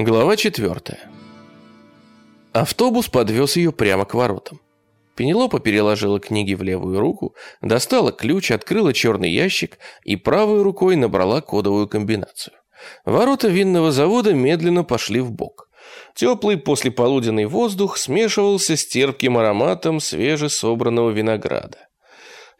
Глава четвертая. Автобус подвез ее прямо к воротам. Пенелопа переложила книги в левую руку, достала ключ, открыла черный ящик и правой рукой набрала кодовую комбинацию. Ворота винного завода медленно пошли в бок. Теплый послеполуденный воздух смешивался с терпким ароматом свежесобранного винограда.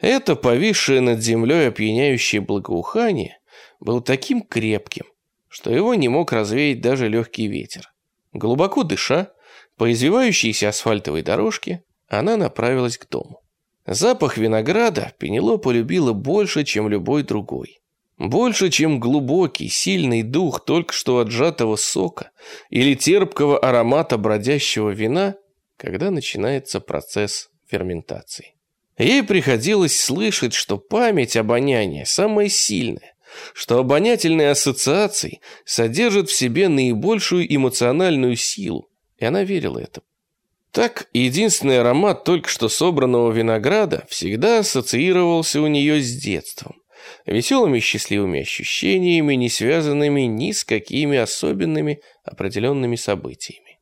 Это повисшее над землей опьяняющее благоухание было таким крепким, что его не мог развеять даже легкий ветер. Глубоко дыша, по извивающейся асфальтовой дорожке, она направилась к дому. Запах винограда Пенелопа любила больше, чем любой другой. Больше, чем глубокий, сильный дух только что отжатого сока или терпкого аромата бродящего вина, когда начинается процесс ферментации. Ей приходилось слышать, что память обоняния самая сильная, что обонятельные ассоциации содержат в себе наибольшую эмоциональную силу, и она верила этому. Так, единственный аромат только что собранного винограда всегда ассоциировался у нее с детством, веселыми счастливыми ощущениями, не связанными ни с какими особенными определенными событиями.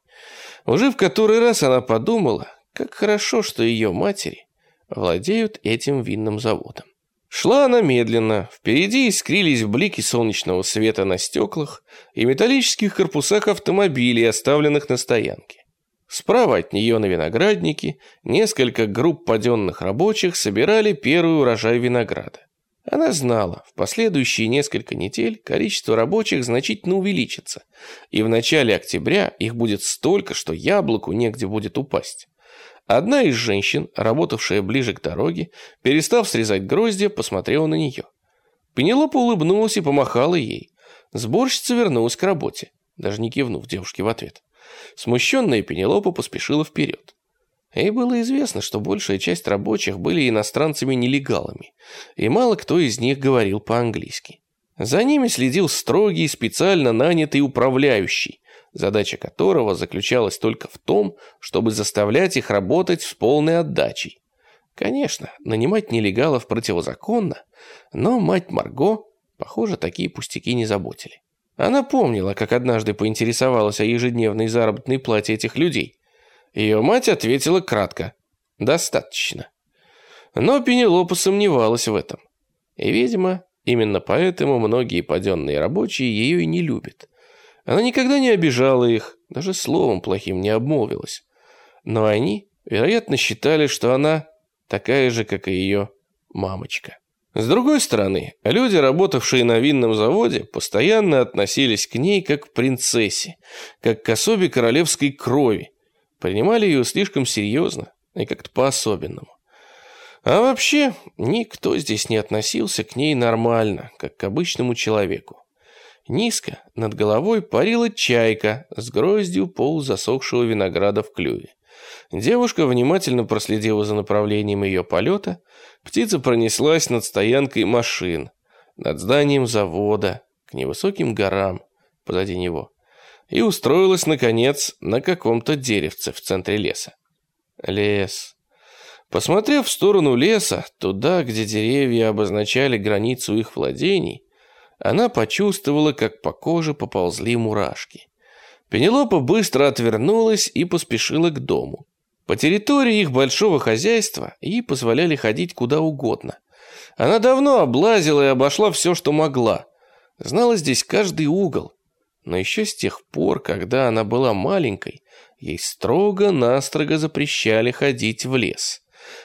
Уже в который раз она подумала, как хорошо, что ее матери владеют этим винным заводом. Шла она медленно, впереди искрились блики солнечного света на стеклах и металлических корпусах автомобилей, оставленных на стоянке. Справа от нее на винограднике несколько групп паденных рабочих собирали первый урожай винограда. Она знала, в последующие несколько недель количество рабочих значительно увеличится, и в начале октября их будет столько, что яблоку негде будет упасть. Одна из женщин, работавшая ближе к дороге, перестав срезать гроздья, посмотрела на нее. Пенелопа улыбнулась и помахала ей. Сборщица вернулась к работе, даже не кивнув девушке в ответ. Смущенная Пенелопа поспешила вперед. Ей было известно, что большая часть рабочих были иностранцами-нелегалами, и мало кто из них говорил по-английски. За ними следил строгий, специально нанятый управляющий, задача которого заключалась только в том, чтобы заставлять их работать с полной отдачей. Конечно, нанимать нелегалов противозаконно, но мать Марго, похоже, такие пустяки не заботили. Она помнила, как однажды поинтересовалась о ежедневной заработной плате этих людей. Ее мать ответила кратко «достаточно». Но Пенелопа сомневалась в этом. И, видимо, именно поэтому многие паденные рабочие ее и не любят. Она никогда не обижала их, даже словом плохим не обмолвилась. Но они, вероятно, считали, что она такая же, как и ее мамочка. С другой стороны, люди, работавшие на винном заводе, постоянно относились к ней как к принцессе, как к особе королевской крови, принимали ее слишком серьезно и как-то по-особенному. А вообще, никто здесь не относился к ней нормально, как к обычному человеку. Низко над головой парила чайка с гроздью полузасохшего винограда в клюве. Девушка внимательно проследила за направлением ее полета. Птица пронеслась над стоянкой машин, над зданием завода, к невысоким горам позади него, и устроилась, наконец, на каком-то деревце в центре леса. Лес. Посмотрев в сторону леса, туда, где деревья обозначали границу их владений, она почувствовала, как по коже поползли мурашки. Пенелопа быстро отвернулась и поспешила к дому. По территории их большого хозяйства ей позволяли ходить куда угодно. Она давно облазила и обошла все, что могла. Знала здесь каждый угол. Но еще с тех пор, когда она была маленькой, ей строго-настрого запрещали ходить в лес.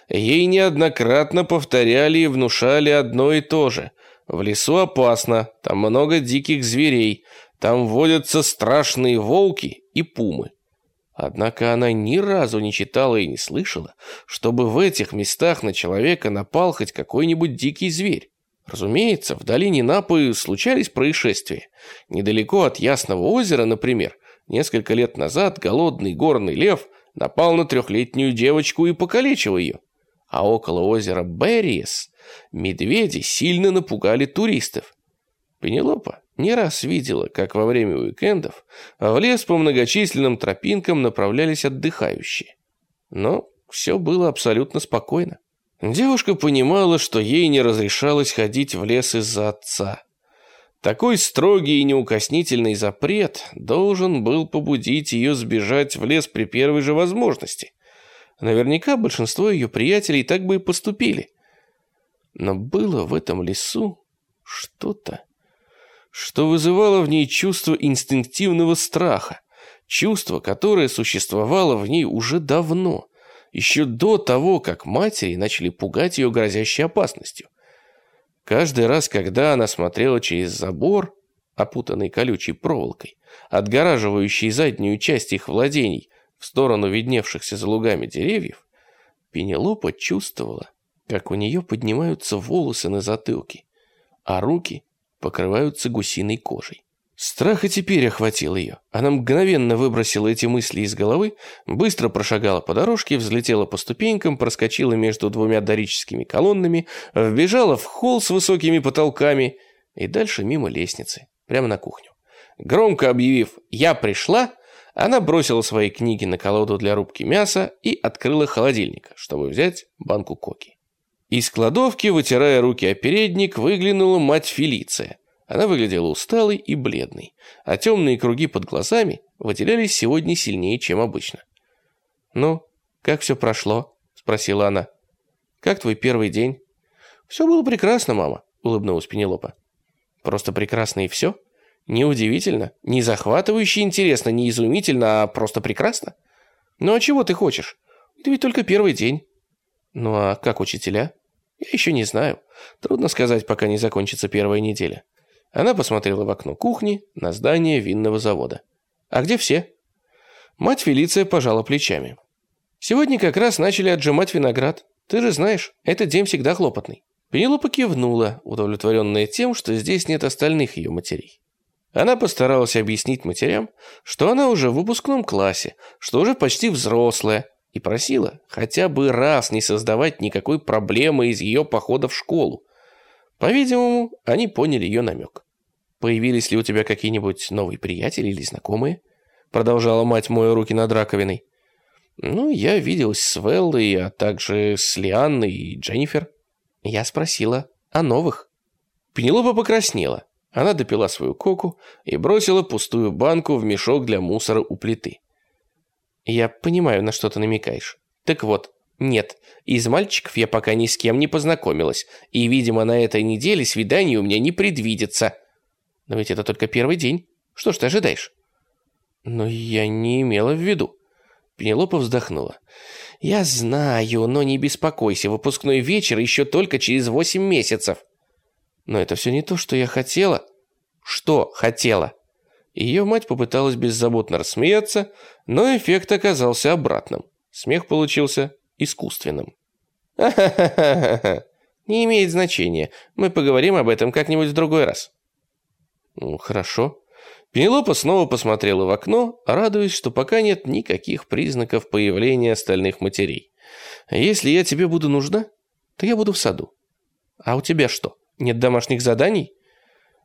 Ей неоднократно повторяли и внушали одно и то же. В лесу опасно, там много диких зверей, там водятся страшные волки и пумы. Однако она ни разу не читала и не слышала, чтобы в этих местах на человека напал хоть какой-нибудь дикий зверь. Разумеется, в долине Напы случались происшествия. Недалеко от Ясного озера, например, несколько лет назад голодный горный лев напал на трехлетнюю девочку и покалечил ее. А около озера Берриес медведи сильно напугали туристов. Пенелопа не раз видела, как во время уикендов в лес по многочисленным тропинкам направлялись отдыхающие. Но все было абсолютно спокойно. Девушка понимала, что ей не разрешалось ходить в лес из-за отца. Такой строгий и неукоснительный запрет должен был побудить ее сбежать в лес при первой же возможности. Наверняка большинство ее приятелей так бы и поступили. Но было в этом лесу что-то, что вызывало в ней чувство инстинктивного страха, чувство, которое существовало в ней уже давно, еще до того, как матери начали пугать ее грозящей опасностью. Каждый раз, когда она смотрела через забор, опутанный колючей проволокой, отгораживающий заднюю часть их владений в сторону видневшихся за лугами деревьев, Пенелопа чувствовала, как у нее поднимаются волосы на затылке, а руки покрываются гусиной кожей. Страх и теперь охватил ее. Она мгновенно выбросила эти мысли из головы, быстро прошагала по дорожке, взлетела по ступенькам, проскочила между двумя дорическими колоннами, вбежала в холл с высокими потолками и дальше мимо лестницы, прямо на кухню. Громко объявив «Я пришла», она бросила свои книги на колоду для рубки мяса и открыла холодильник, чтобы взять банку коки. Из кладовки, вытирая руки о передник, выглянула мать Фелиция. Она выглядела усталой и бледной, а темные круги под глазами выделялись сегодня сильнее, чем обычно. «Ну, как все прошло?» – спросила она. «Как твой первый день?» «Все было прекрасно, мама», – улыбнулась Пенелопа. «Просто прекрасно и все? Неудивительно, не захватывающе интересно, не изумительно, а просто прекрасно? Ну а чего ты хочешь? Это ведь только первый день». «Ну а как учителя?» «Я еще не знаю. Трудно сказать, пока не закончится первая неделя. Она посмотрела в окно кухни на здание винного завода. «А где все?» Мать Фелиция пожала плечами. «Сегодня как раз начали отжимать виноград. Ты же знаешь, этот день всегда хлопотный». Пенелопа кивнула, удовлетворенная тем, что здесь нет остальных ее матерей. Она постаралась объяснить матерям, что она уже в выпускном классе, что уже почти взрослая, и просила хотя бы раз не создавать никакой проблемы из ее похода в школу, по-видимому, они поняли ее намек. «Появились ли у тебя какие-нибудь новые приятели или знакомые?» Продолжала мать моя руки над раковиной. «Ну, я виделась с Веллой, а также с Лианной и Дженнифер». Я спросила о новых. Пенелопа покраснела. Она допила свою коку и бросила пустую банку в мешок для мусора у плиты. «Я понимаю, на что ты намекаешь. Так вот, нет, из мальчиков я пока ни с кем не познакомилась, и, видимо, на этой неделе свидание у меня не предвидится. Но ведь это только первый день. Что ж ты ожидаешь? Но я не имела в виду. Пенелопа вздохнула. «Я знаю, но не беспокойся, выпускной вечер еще только через восемь месяцев». «Но это все не то, что я хотела». «Что хотела?» Ее мать попыталась беззаботно рассмеяться, но эффект оказался обратным. Смех получился искусственным. «Ха-ха-ха-ха-ха! Не имеет значения. Мы поговорим об этом как-нибудь в другой раз». «Ну, хорошо». Пенелопа снова посмотрела в окно, радуясь, что пока нет никаких признаков появления остальных матерей. «Если я тебе буду нужна, то я буду в саду. А у тебя что, нет домашних заданий?»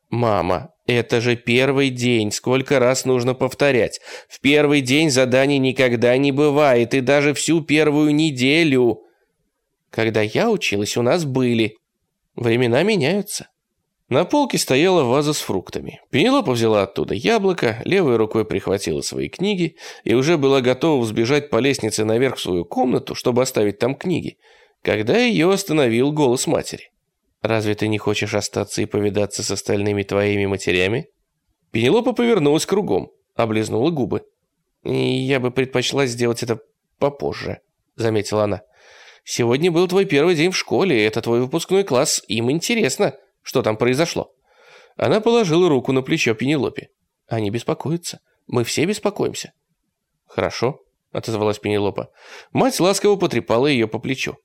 «Мама, это же первый день, сколько раз нужно повторять. В первый день заданий никогда не бывает, и даже всю первую неделю. Когда я училась, у нас были. Времена меняются». На полке стояла ваза с фруктами. Пенелопа взяла оттуда яблоко, левой рукой прихватила свои книги и уже была готова взбежать по лестнице наверх в свою комнату, чтобы оставить там книги, когда ее остановил голос матери. Разве ты не хочешь остаться и повидаться с остальными твоими матерями?» Пенелопа повернулась кругом, облизнула губы. «Я бы предпочла сделать это попозже», — заметила она. «Сегодня был твой первый день в школе, это твой выпускной класс, им интересно, что там произошло». Она положила руку на плечо Пенелопе. «Они беспокоятся. Мы все беспокоимся». «Хорошо», — отозвалась Пенелопа. Мать ласково потрепала ее по плечу.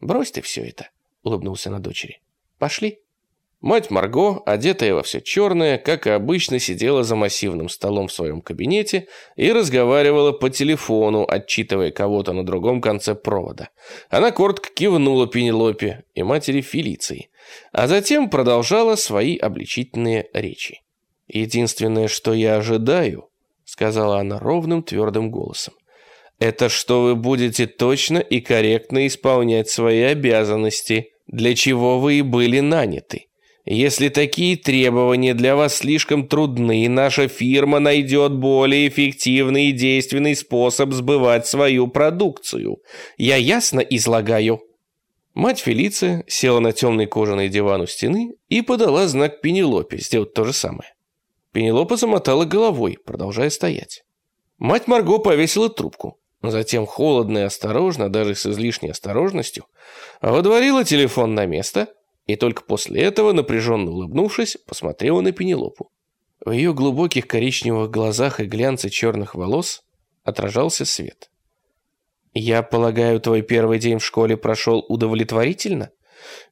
«Брось ты все это», — улыбнулся на дочери. Пошли». Мать Марго, одетая во все черное, как и обычно, сидела за массивным столом в своем кабинете и разговаривала по телефону, отчитывая кого-то на другом конце провода. Она коротко кивнула Пенелопе и матери Фелиции, а затем продолжала свои обличительные речи. «Единственное, что я ожидаю», — сказала она ровным твердым голосом, «это что вы будете точно и корректно исполнять свои обязанности» для чего вы и были наняты. Если такие требования для вас слишком трудны, наша фирма найдет более эффективный и действенный способ сбывать свою продукцию. Я ясно излагаю». Мать Фелиция села на темный кожаный диван у стены и подала знак Пенелопе сделать то же самое. Пенелопа замотала головой, продолжая стоять. Мать Марго повесила трубку. Затем холодно и осторожно, даже с излишней осторожностью, водворила телефон на место и только после этого, напряженно улыбнувшись, посмотрела на Пенелопу. В ее глубоких коричневых глазах и глянце черных волос отражался свет. «Я полагаю, твой первый день в школе прошел удовлетворительно?»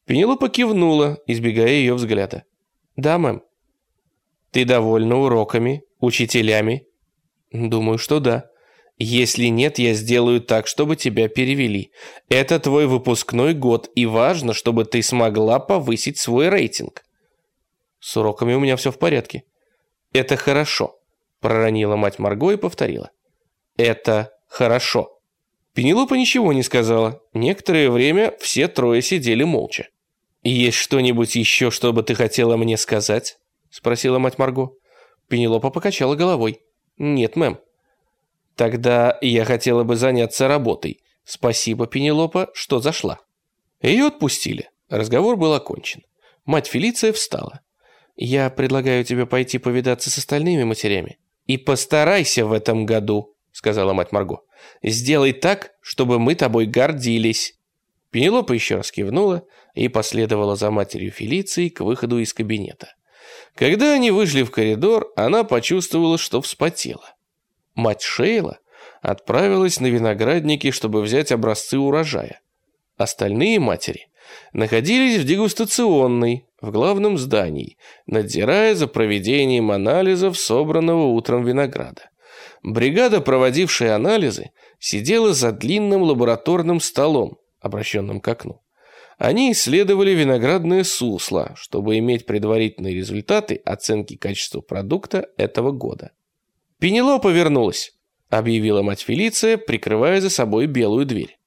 Пенелопа кивнула, избегая ее взгляда. «Да, мэм». «Ты довольна уроками, учителями?» «Думаю, что да». Если нет, я сделаю так, чтобы тебя перевели. Это твой выпускной год, и важно, чтобы ты смогла повысить свой рейтинг. С уроками у меня все в порядке. Это хорошо, проронила мать Марго и повторила. Это хорошо. Пенелопа ничего не сказала. Некоторое время все трое сидели молча. «Есть что-нибудь еще, что бы ты хотела мне сказать?» Спросила мать Марго. Пенелопа покачала головой. «Нет, мэм». Тогда я хотела бы заняться работой. Спасибо, Пенелопа, что зашла. Ее отпустили. Разговор был окончен. Мать Фелиция встала. Я предлагаю тебе пойти повидаться с остальными матерями. И постарайся в этом году, сказала мать Марго. Сделай так, чтобы мы тобой гордились. Пенелопа еще раз кивнула и последовала за матерью Фелиции к выходу из кабинета. Когда они вышли в коридор, она почувствовала, что вспотела. Мать Шейла отправилась на виноградники, чтобы взять образцы урожая. Остальные матери находились в дегустационной, в главном здании, надзирая за проведением анализов собранного утром винограда. Бригада, проводившая анализы, сидела за длинным лабораторным столом, обращенным к окну. Они исследовали виноградное сусло, чтобы иметь предварительные результаты оценки качества продукта этого года. «Пенелопа вернулась», — объявила мать Фелиция, прикрывая за собой белую дверь.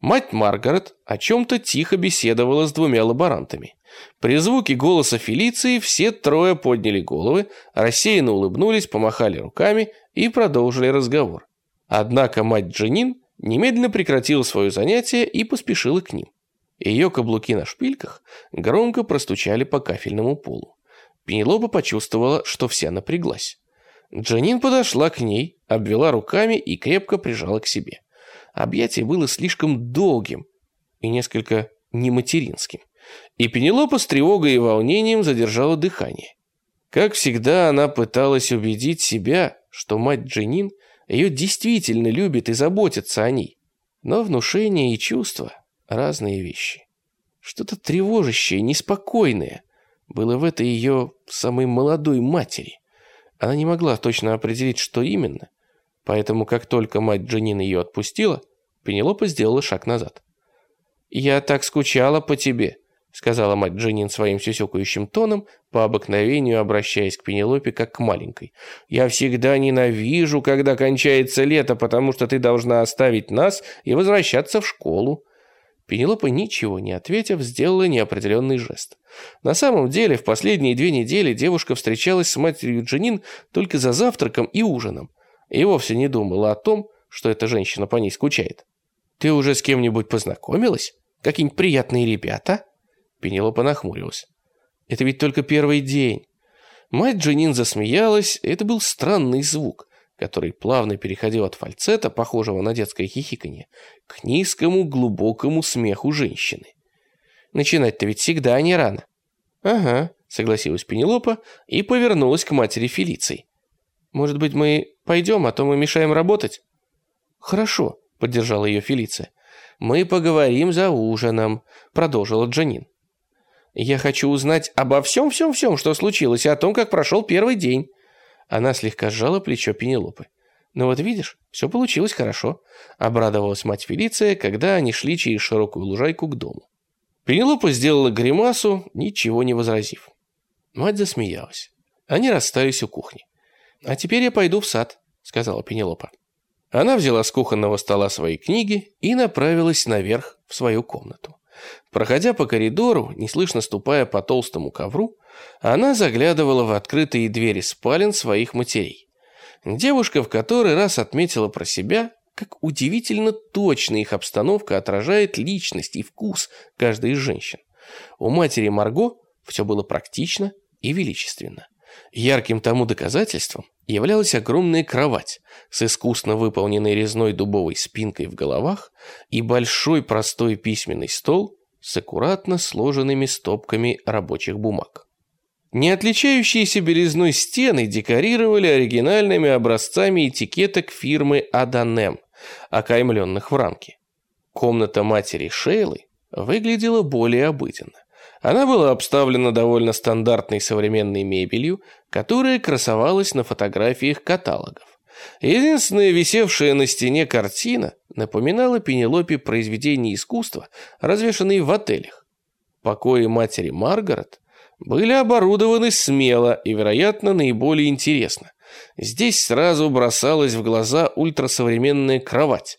Мать Маргарет о чем-то тихо беседовала с двумя лаборантами. При звуке голоса Фелиции все трое подняли головы, рассеянно улыбнулись, помахали руками и продолжили разговор. Однако мать Дженин немедленно прекратила свое занятие и поспешила к ним. Ее каблуки на шпильках громко простучали по кафельному полу. Пенелопа почувствовала, что вся напряглась. Джанин подошла к ней, обвела руками и крепко прижала к себе. Объятие было слишком долгим и несколько нематеринским. И Пенелопа с тревогой и волнением задержала дыхание. Как всегда, она пыталась убедить себя, что мать Джанин ее действительно любит и заботится о ней. Но внушение и чувства – разные вещи. Что-то тревожащее, неспокойное было в этой ее самой молодой матери – она не могла точно определить, что именно, поэтому как только мать Джанин ее отпустила, Пенелопа сделала шаг назад. «Я так скучала по тебе», — сказала мать Джанин своим сюсюкающим тоном, по обыкновению обращаясь к Пенелопе как к маленькой. «Я всегда ненавижу, когда кончается лето, потому что ты должна оставить нас и возвращаться в школу. Пенелопа, ничего не ответив, сделала неопределенный жест. На самом деле, в последние две недели девушка встречалась с матерью Джанин только за завтраком и ужином, и вовсе не думала о том, что эта женщина по ней скучает. «Ты уже с кем-нибудь познакомилась? Какие-нибудь приятные ребята?» Пенелопа нахмурилась. «Это ведь только первый день». Мать Джанин засмеялась, это был странный звук который плавно переходил от фальцета, похожего на детское хихиканье, к низкому глубокому смеху женщины. Начинать-то ведь всегда не рано. Ага, согласилась Пенелопа и повернулась к матери Фелиции. Может быть, мы пойдем, а то мы мешаем работать? Хорошо, поддержала ее Фелиция. Мы поговорим за ужином, продолжила Джанин. Я хочу узнать обо всем-всем-всем, что случилось, и о том, как прошел первый день. Она слегка сжала плечо Пенелопы. «Ну вот видишь, все получилось хорошо», — обрадовалась мать Фелиция, когда они шли через широкую лужайку к дому. Пенелопа сделала гримасу, ничего не возразив. Мать засмеялась. Они расстались у кухни. «А теперь я пойду в сад», — сказала Пенелопа. Она взяла с кухонного стола свои книги и направилась наверх в свою комнату. Проходя по коридору, неслышно ступая по толстому ковру, она заглядывала в открытые двери спален своих матерей. Девушка в который раз отметила про себя, как удивительно точно их обстановка отражает личность и вкус каждой из женщин. У матери Марго все было практично и величественно. Ярким тому доказательством являлась огромная кровать с искусно выполненной резной дубовой спинкой в головах и большой простой письменный стол с аккуратно сложенными стопками рабочих бумаг. Не отличающиеся белизной стены декорировали оригинальными образцами этикеток фирмы Аданем, окаймленных в рамке. Комната матери Шейлы выглядела более обыденно. Она была обставлена довольно стандартной современной мебелью, которая красовалась на фотографиях каталогов. Единственная висевшая на стене картина напоминала Пенелопе произведения искусства, развешанные в отелях. Покои матери Маргарет были оборудованы смело и, вероятно, наиболее интересно. Здесь сразу бросалась в глаза ультрасовременная кровать,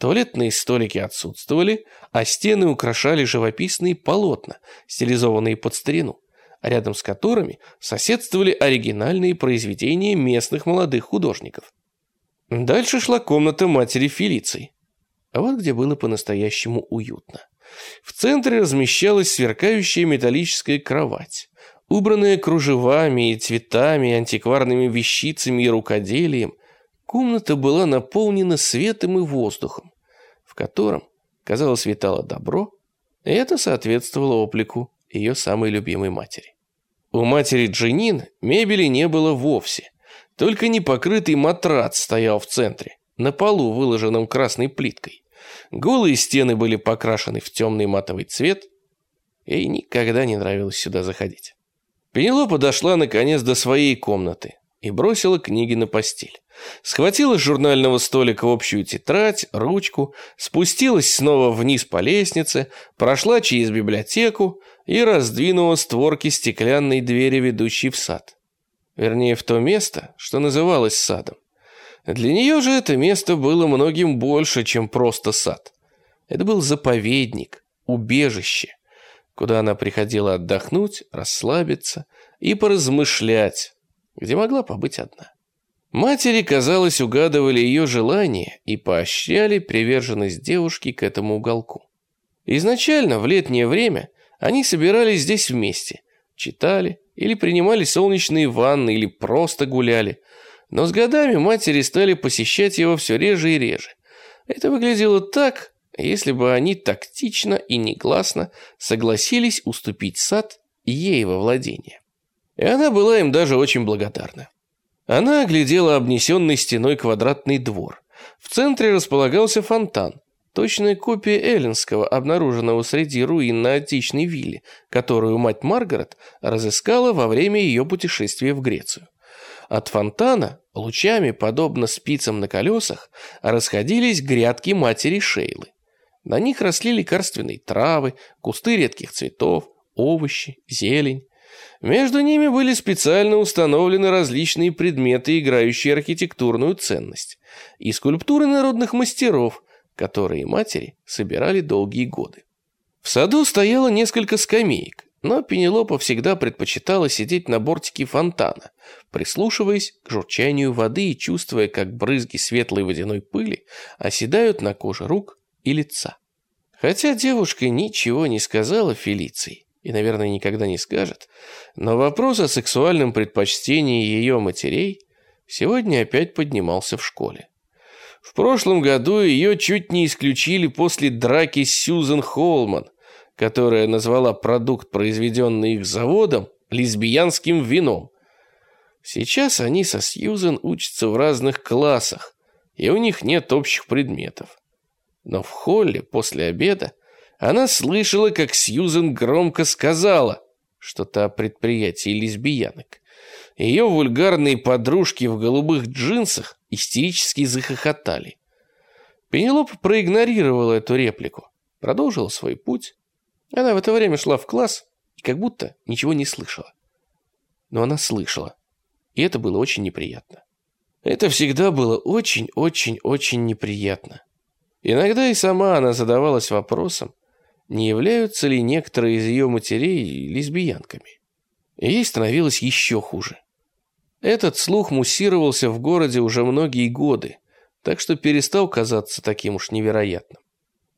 Туалетные столики отсутствовали, а стены украшали живописные полотна, стилизованные под старину, рядом с которыми соседствовали оригинальные произведения местных молодых художников. Дальше шла комната матери Фелиции. А вот где было по-настоящему уютно. В центре размещалась сверкающая металлическая кровать, убранная кружевами и цветами, антикварными вещицами и рукоделием, Комната была наполнена светом и воздухом, в котором, казалось, витало добро, и это соответствовало облику ее самой любимой матери. У матери Джинин мебели не было вовсе, только непокрытый матрац стоял в центре, на полу, выложенном красной плиткой. Голые стены были покрашены в темный матовый цвет, ей никогда не нравилось сюда заходить. Пенелопа дошла наконец до своей комнаты и бросила книги на постель. Схватила с журнального столика общую тетрадь, ручку, спустилась снова вниз по лестнице, прошла через библиотеку и раздвинула створки стеклянной двери, ведущей в сад. Вернее, в то место, что называлось садом. Для нее же это место было многим больше, чем просто сад. Это был заповедник, убежище, куда она приходила отдохнуть, расслабиться и поразмышлять, где могла побыть одна. Матери, казалось, угадывали ее желание и поощряли приверженность девушки к этому уголку. Изначально, в летнее время, они собирались здесь вместе, читали или принимали солнечные ванны или просто гуляли. Но с годами матери стали посещать его все реже и реже. Это выглядело так, если бы они тактично и негласно согласились уступить сад ей во владение. И она была им даже очень благодарна. Она оглядела обнесенный стеной квадратный двор. В центре располагался фонтан, точная копия Эллинского, обнаруженного среди руин на античной вилле, которую мать Маргарет разыскала во время ее путешествия в Грецию. От фонтана, лучами, подобно спицам на колесах, расходились грядки матери Шейлы. На них росли лекарственные травы, кусты редких цветов, овощи, зелень. Между ними были специально установлены различные предметы, играющие архитектурную ценность, и скульптуры народных мастеров, которые матери собирали долгие годы. В саду стояло несколько скамеек, но Пенелопа всегда предпочитала сидеть на бортике фонтана, прислушиваясь к журчанию воды и чувствуя, как брызги светлой водяной пыли оседают на коже рук и лица. Хотя девушка ничего не сказала Фелиции, и, наверное, никогда не скажет, но вопрос о сексуальном предпочтении ее матерей сегодня опять поднимался в школе. В прошлом году ее чуть не исключили после драки с Сьюзен Холман, которая назвала продукт, произведенный их заводом, лесбиянским вином. Сейчас они со Сьюзен учатся в разных классах, и у них нет общих предметов. Но в холле после обеда она слышала, как Сьюзен громко сказала что-то о предприятии лесбиянок. Ее вульгарные подружки в голубых джинсах истерически захохотали. Пенелопа проигнорировала эту реплику, продолжила свой путь. Она в это время шла в класс и как будто ничего не слышала. Но она слышала, и это было очень неприятно. Это всегда было очень-очень-очень неприятно. Иногда и сама она задавалась вопросом, не являются ли некоторые из ее матерей лесбиянками. ей становилось еще хуже. Этот слух муссировался в городе уже многие годы, так что перестал казаться таким уж невероятным.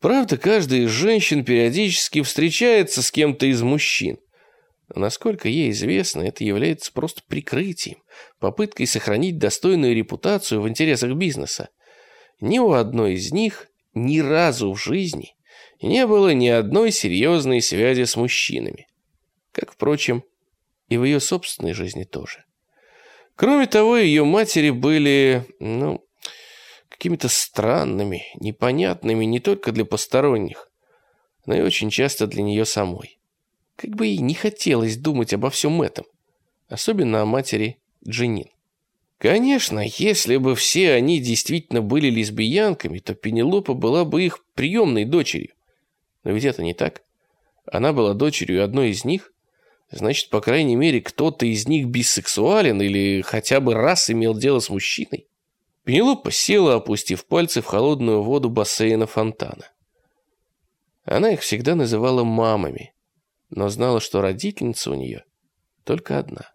Правда, каждая из женщин периодически встречается с кем-то из мужчин. Насколько ей известно, это является просто прикрытием, попыткой сохранить достойную репутацию в интересах бизнеса. Ни у одной из них ни разу в жизни не было ни одной серьезной связи с мужчинами. Как, впрочем, и в ее собственной жизни тоже. Кроме того, ее матери были, ну, какими-то странными, непонятными не только для посторонних, но и очень часто для нее самой. Как бы ей не хотелось думать обо всем этом, особенно о матери Дженин. Конечно, если бы все они действительно были лесбиянками, то Пенелопа была бы их приемной дочерью. Но ведь это не так. Она была дочерью одной из них, значит, по крайней мере, кто-то из них бисексуален или хотя бы раз имел дело с мужчиной. Пенелопа села, опустив пальцы в холодную воду бассейна фонтана. Она их всегда называла мамами, но знала, что родительница у нее только одна.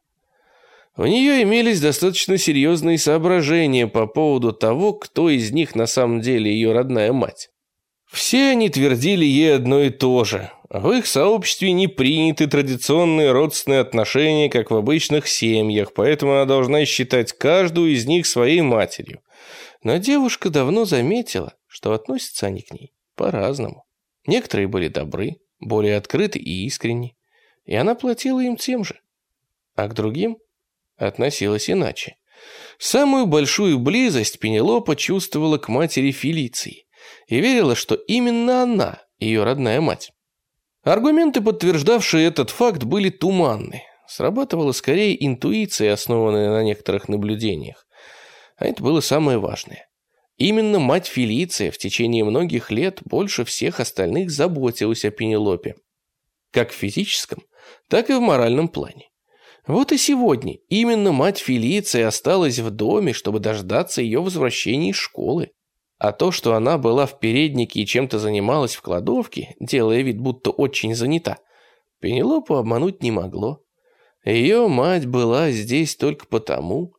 У нее имелись достаточно серьезные соображения по поводу того, кто из них на самом деле ее родная мать. Все они твердили ей одно и то же. В их сообществе не приняты традиционные родственные отношения, как в обычных семьях, поэтому она должна считать каждую из них своей матерью. Но девушка давно заметила, что относятся они к ней по-разному. Некоторые были добры, более открыты и искренни, и она платила им тем же. А к другим относилась иначе. Самую большую близость Пенелопа чувствовала к матери Фелиции и верила, что именно она ее родная мать. Аргументы, подтверждавшие этот факт, были туманны. Срабатывала скорее интуиция, основанная на некоторых наблюдениях. А это было самое важное. Именно мать Фелиция в течение многих лет больше всех остальных заботилась о Пенелопе. Как в физическом, так и в моральном плане. Вот и сегодня именно мать Фелиции осталась в доме, чтобы дождаться ее возвращения из школы. А то, что она была в переднике и чем-то занималась в кладовке, делая вид, будто очень занята, Пенелопу обмануть не могло. Ее мать была здесь только потому,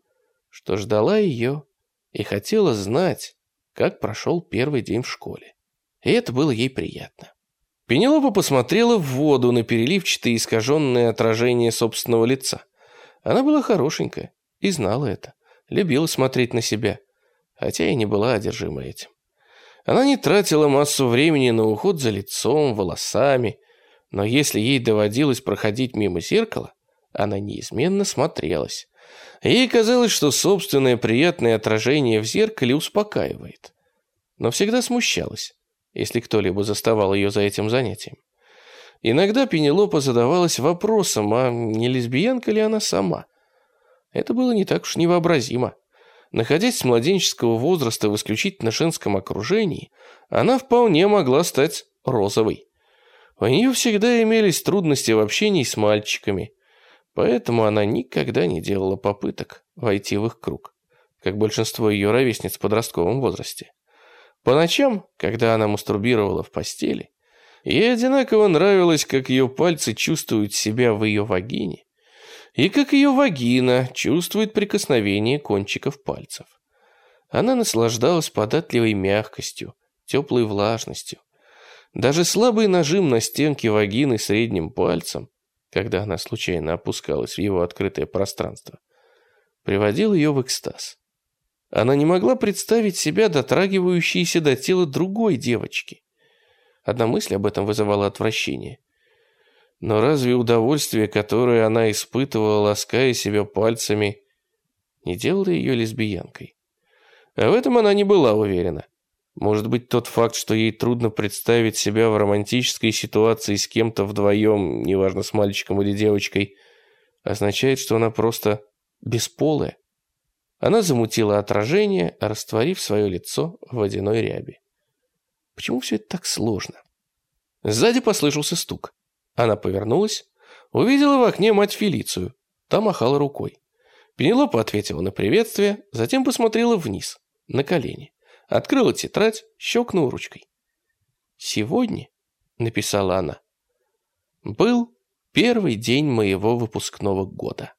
что ждала ее и хотела знать, как прошел первый день в школе. И это было ей приятно. Пенелопа посмотрела в воду на переливчатое искаженное отражение собственного лица. Она была хорошенькая и знала это. Любила смотреть на себя, хотя и не была одержима этим. Она не тратила массу времени на уход за лицом, волосами, но если ей доводилось проходить мимо зеркала, она неизменно смотрелась. Ей казалось, что собственное приятное отражение в зеркале успокаивает. Но всегда смущалась если кто-либо заставал ее за этим занятием. Иногда Пенелопа задавалась вопросом, а не лесбиянка ли она сама? Это было не так уж невообразимо. Находясь с младенческого возраста в исключительно женском окружении, она вполне могла стать розовой. У нее всегда имелись трудности в общении с мальчиками, поэтому она никогда не делала попыток войти в их круг, как большинство ее ровесниц в подростковом возрасте. По ночам, когда она мастурбировала в постели, ей одинаково нравилось, как ее пальцы чувствуют себя в ее вагине, и как ее вагина чувствует прикосновение кончиков пальцев. Она наслаждалась податливой мягкостью, теплой влажностью. Даже слабый нажим на стенки вагины средним пальцем, когда она случайно опускалась в его открытое пространство, приводил ее в экстаз. Она не могла представить себя дотрагивающейся до тела другой девочки. Одна мысль об этом вызывала отвращение. Но разве удовольствие, которое она испытывала, лаская себя пальцами, не делало ее лесбиянкой? А в этом она не была уверена. Может быть, тот факт, что ей трудно представить себя в романтической ситуации с кем-то вдвоем, неважно, с мальчиком или девочкой, означает, что она просто бесполая. Она замутила отражение, растворив свое лицо в водяной ряби. Почему все это так сложно? Сзади послышался стук. Она повернулась, увидела в окне мать Фелицию. Та махала рукой. Пенелопа ответила на приветствие, затем посмотрела вниз, на колени. Открыла тетрадь, щелкнула ручкой. Сегодня написала она. Был первый день моего выпускного года.